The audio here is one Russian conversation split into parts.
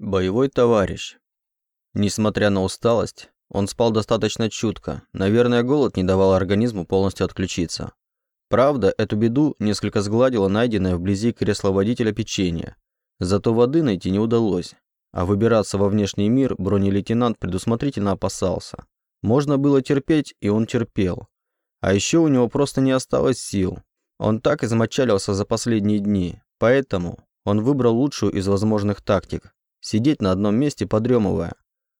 Боевой товарищ. Несмотря на усталость, он спал достаточно чутко. Наверное, голод не давал организму полностью отключиться. Правда, эту беду несколько сгладило найденное вблизи кресла водителя печенье. Зато воды найти не удалось. А выбираться во внешний мир бронелейтенант предусмотрительно опасался. Можно было терпеть, и он терпел. А еще у него просто не осталось сил. Он так измочалился за последние дни, поэтому он выбрал лучшую из возможных тактик сидеть на одном месте подремывая.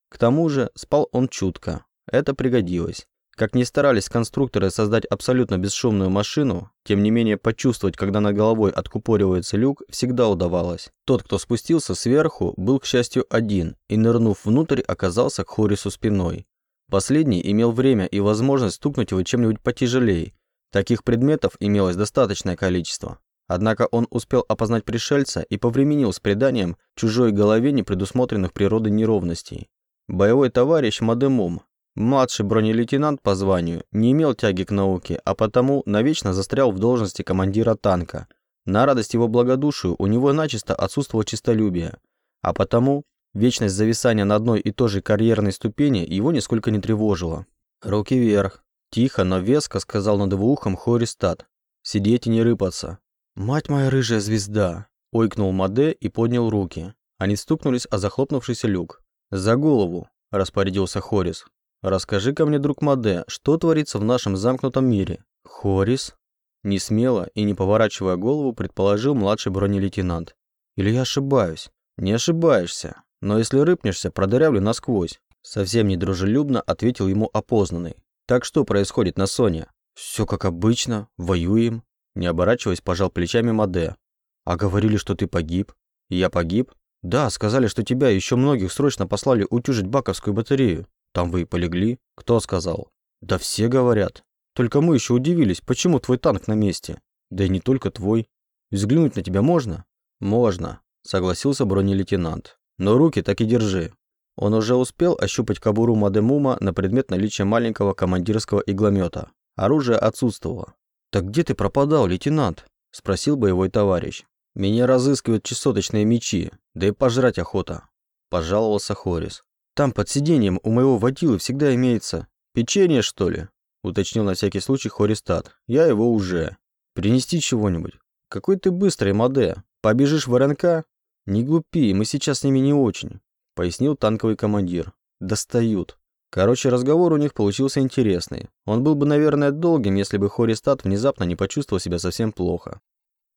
К тому же спал он чутко. Это пригодилось. Как ни старались конструкторы создать абсолютно бесшумную машину, тем не менее почувствовать, когда над головой откупоривается люк, всегда удавалось. Тот, кто спустился сверху, был, к счастью, один, и, нырнув внутрь, оказался к Хорису спиной. Последний имел время и возможность стукнуть его чем-нибудь потяжелее. Таких предметов имелось достаточное количество. Однако он успел опознать пришельца и повременил с преданием чужой голове непредусмотренных природой неровностей. Боевой товарищ Мадемум, младший бронелейтенант по званию, не имел тяги к науке, а потому навечно застрял в должности командира танка. На радость его благодушию у него начисто отсутствовало честолюбие, а потому вечность зависания на одной и той же карьерной ступени его нисколько не тревожила. «Руки вверх!» Тихо, но веско сказал над его ухом Хористат. «Сидеть и не рыпаться. «Мать моя рыжая звезда!» – ойкнул Маде и поднял руки. Они стукнулись о захлопнувшийся люк. «За голову!» – распорядился Хорис. «Расскажи-ка мне, друг Маде, что творится в нашем замкнутом мире?» «Хорис?» Не смело и не поворачивая голову, предположил младший бронелейтенант. «Или я ошибаюсь?» «Не ошибаешься. Но если рыпнешься, продырявлю насквозь». Совсем недружелюбно ответил ему опознанный. «Так что происходит на Соне?» «Все как обычно. Воюем. Не оборачиваясь, пожал плечами Маде. «А говорили, что ты погиб?» «Я погиб?» «Да, сказали, что тебя и еще многих срочно послали утюжить баковскую батарею. Там вы и полегли?» «Кто сказал?» «Да все говорят. Только мы еще удивились, почему твой танк на месте? Да и не только твой. Взглянуть на тебя можно?» «Можно», — согласился бронелейтенант. «Но руки так и держи». Он уже успел ощупать кобуру Мадемума на предмет наличия маленького командирского игломета. Оружие отсутствовало. «Так где ты пропадал, лейтенант?» – спросил боевой товарищ. «Меня разыскивают чесоточные мечи, да и пожрать охота», – пожаловался Хорис. «Там под сиденьем у моего водилы всегда имеется печенье, что ли?» – уточнил на всякий случай Хористат. «Я его уже. Принести чего-нибудь? Какой ты быстрый, Маде. Побежишь в РНК?» «Не глупи, мы сейчас с ними не очень», – пояснил танковый командир. «Достают». Короче, разговор у них получился интересный. Он был бы, наверное, долгим, если бы Хористат внезапно не почувствовал себя совсем плохо.